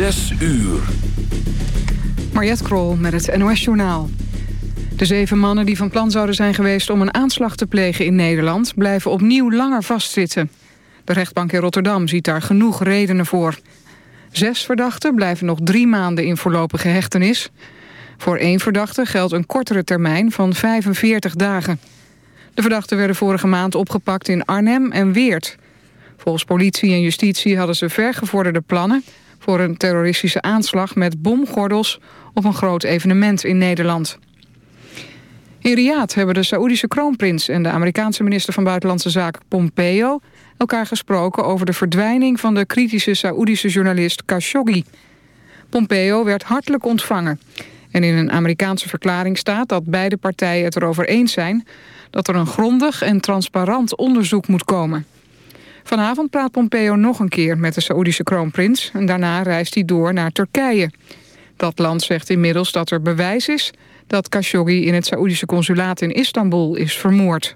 Zes uur. Mariette Krol met het NOS Journaal. De zeven mannen die van plan zouden zijn geweest om een aanslag te plegen in Nederland... blijven opnieuw langer vastzitten. De rechtbank in Rotterdam ziet daar genoeg redenen voor. Zes verdachten blijven nog drie maanden in voorlopige hechtenis. Voor één verdachte geldt een kortere termijn van 45 dagen. De verdachten werden vorige maand opgepakt in Arnhem en Weert. Volgens politie en justitie hadden ze vergevorderde plannen... voor een terroristische aanslag met bomgordels op een groot evenement in Nederland. In Riyadh hebben de Saoedische kroonprins en de Amerikaanse minister van Buitenlandse Zaken Pompeo elkaar gesproken over de verdwijning van de kritische Saoedische journalist Khashoggi. Pompeo werd hartelijk ontvangen. En in een Amerikaanse verklaring staat dat beide partijen het erover eens zijn... dat er een grondig en transparant onderzoek moet komen. Vanavond praat Pompeo nog een keer met de Saoedische kroonprins... en daarna reist hij door naar Turkije. Dat land zegt inmiddels dat er bewijs is... dat Khashoggi in het Saoedische consulaat in Istanbul is vermoord.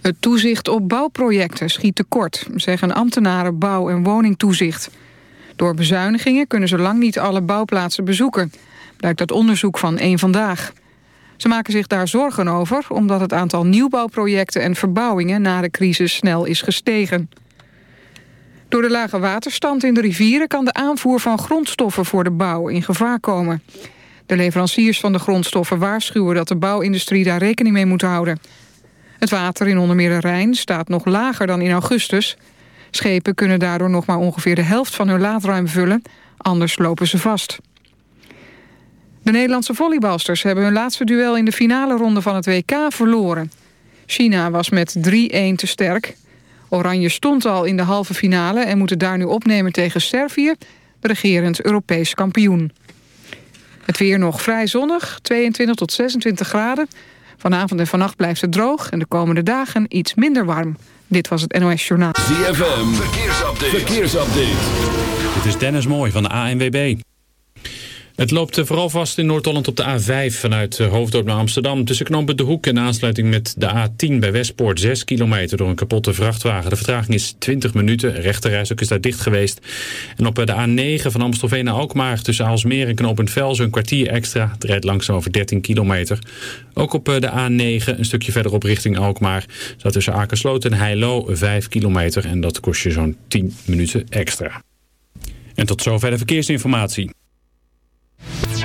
Het toezicht op bouwprojecten schiet tekort, zeggen ambtenaren bouw- en woningtoezicht. Door bezuinigingen kunnen ze lang niet alle bouwplaatsen bezoeken, blijkt uit onderzoek van één Vandaag. Ze maken zich daar zorgen over, omdat het aantal nieuwbouwprojecten en verbouwingen na de crisis snel is gestegen. Door de lage waterstand in de rivieren kan de aanvoer van grondstoffen voor de bouw in gevaar komen. De leveranciers van de grondstoffen waarschuwen dat de bouwindustrie daar rekening mee moet houden. Het water in onder meer de Rijn staat nog lager dan in augustus. Schepen kunnen daardoor nog maar ongeveer de helft van hun laadruim vullen, anders lopen ze vast. De Nederlandse volleybalsters hebben hun laatste duel in de finale ronde van het WK verloren. China was met 3-1 te sterk. Oranje stond al in de halve finale en moet het daar nu opnemen tegen Servië, regerend Europees kampioen. Het weer nog vrij zonnig, 22 tot 26 graden. Vanavond en vannacht blijft het droog en de komende dagen iets minder warm. Dit was het NOS Journaal. ZFM, verkeersupdate. verkeersupdate. Dit is Dennis Mooi van de ANWB. Het loopt vooral vast in Noord-Holland op de A5 vanuit eh, Hoofddorp naar Amsterdam. Tussen knooppunt De Hoek en aansluiting met de A10 bij Westpoort 6 kilometer door een kapotte vrachtwagen. De vertraging is 20 minuten. Rechterreis ook is daar dicht geweest. En op de A9 van Amstelveen naar Alkmaar tussen Aalsmeer en knooppunt Velzen een kwartier extra. Het rijdt langzaam over 13 kilometer. Ook op eh, de A9 een stukje verderop richting Alkmaar. Staat tussen Akersloot en Heilo 5 kilometer. En dat kost je zo'n 10 minuten extra. En tot zover de verkeersinformatie.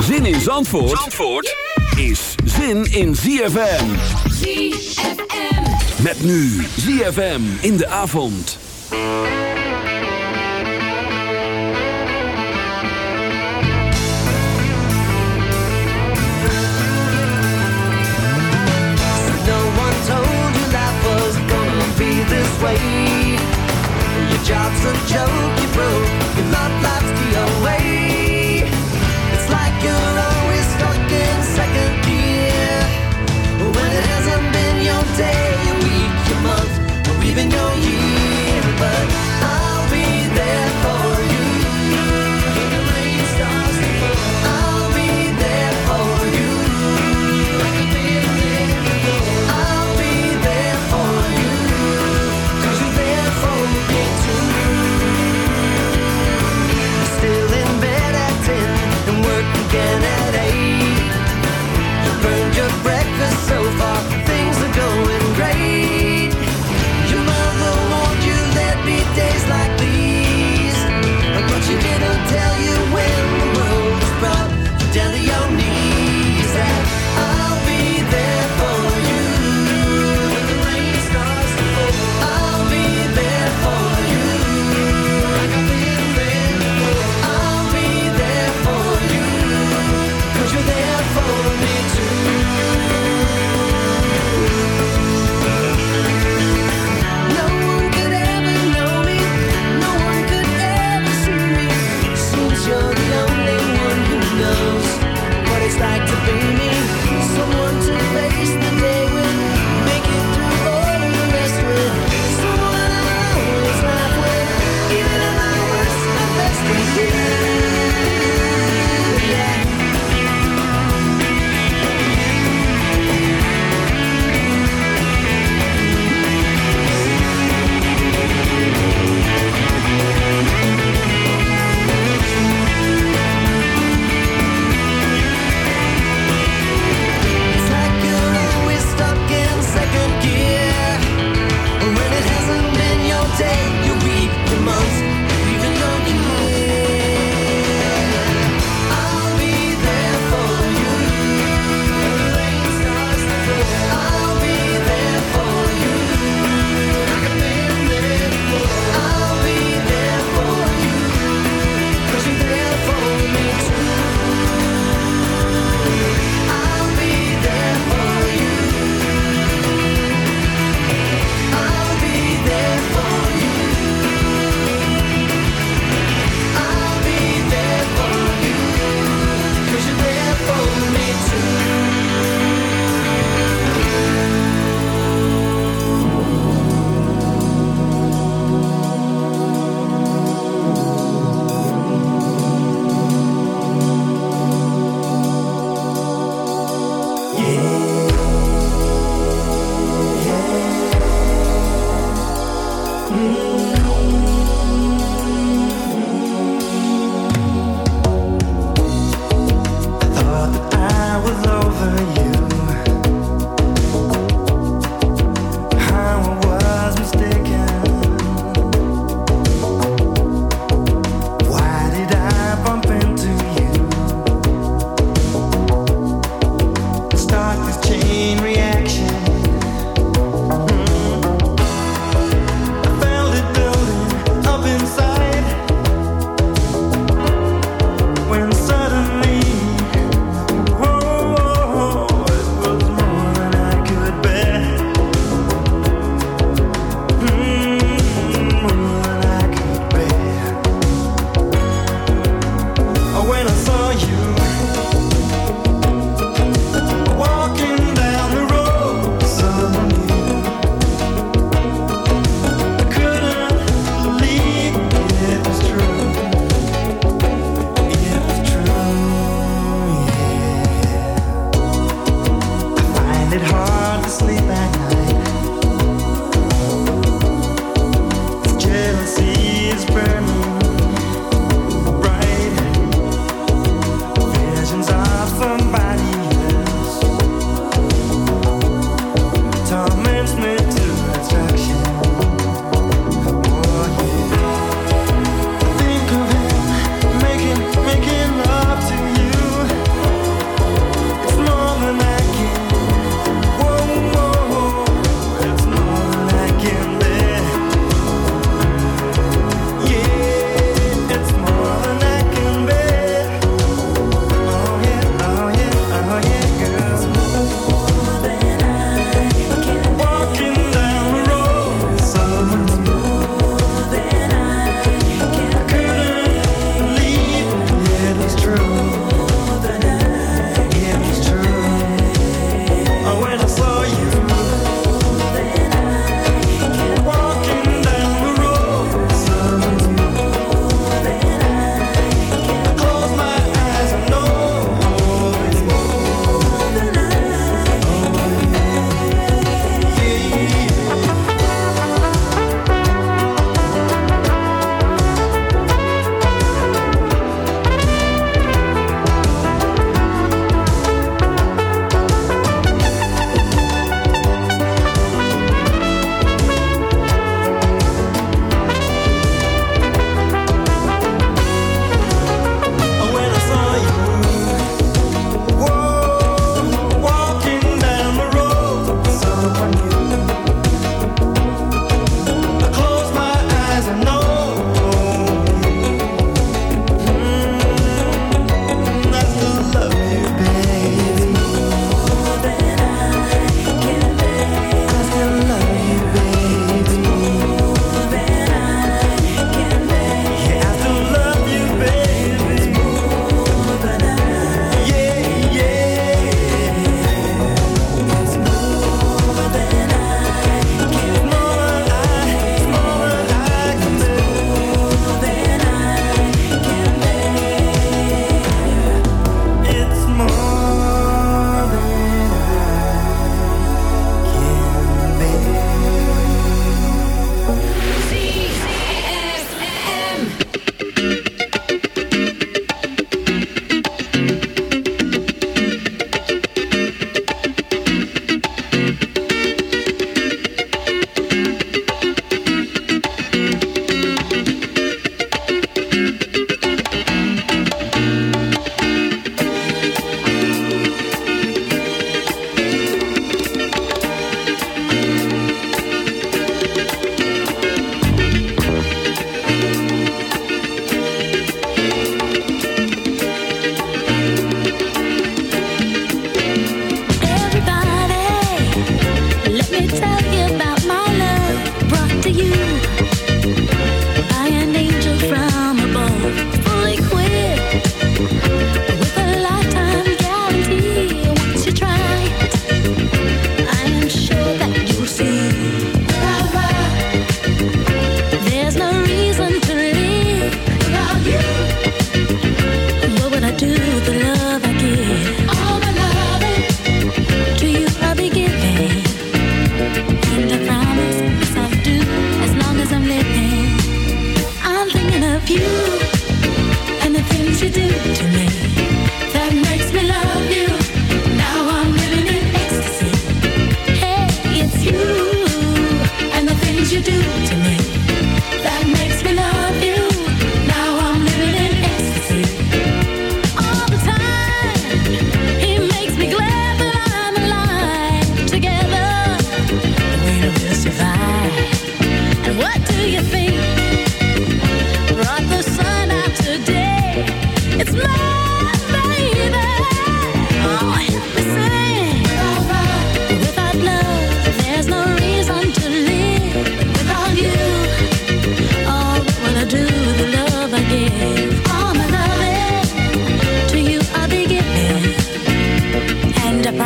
Zin in Zandvoort, Zandvoort is zin in ZFM. ZFM. Met nu ZFM in de avond. No one told you life was gonna be this way. Job's a joke, you broke. Your love life's the away.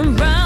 and run.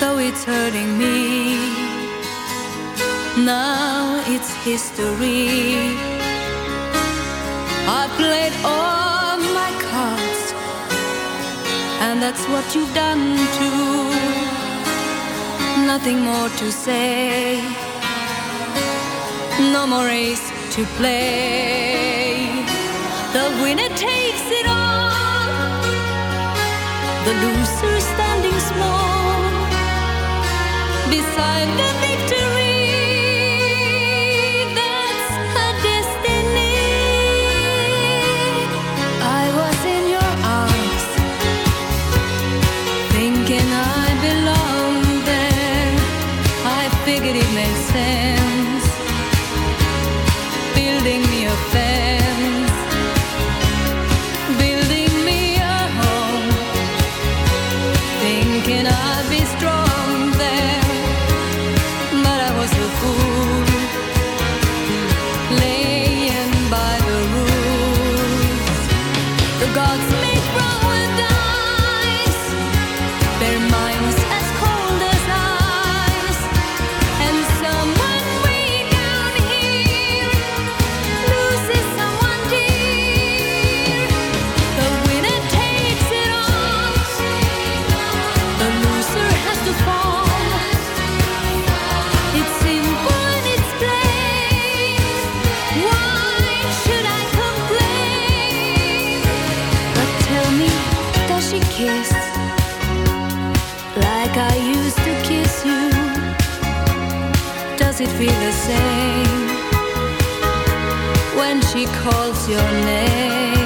though it's hurting me. Now it's history. I've played all my cards, and that's what you've done too. Nothing more to say, no more race to play. The winner takes it all, the loser stays beside the victory. she calls your name.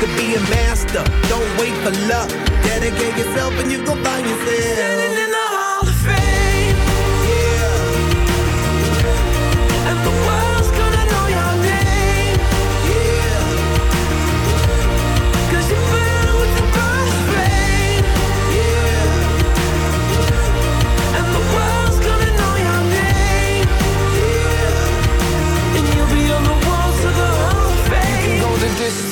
could be a master, don't wait for luck. Dedicate yourself and you go find yourself.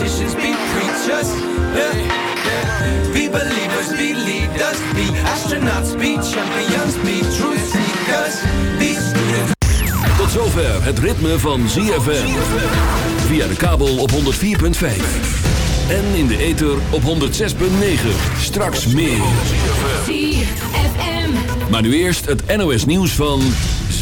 politicians, be preachers. Yeah, yeah. Be believers, be leaders, be astronauts, be champions, be truth seekers, be students. Tot zover het ritme van ZFM. Via de kabel op 104.5. En in de ether op 106.9. Straks meer. Maar nu eerst het NOS nieuws van...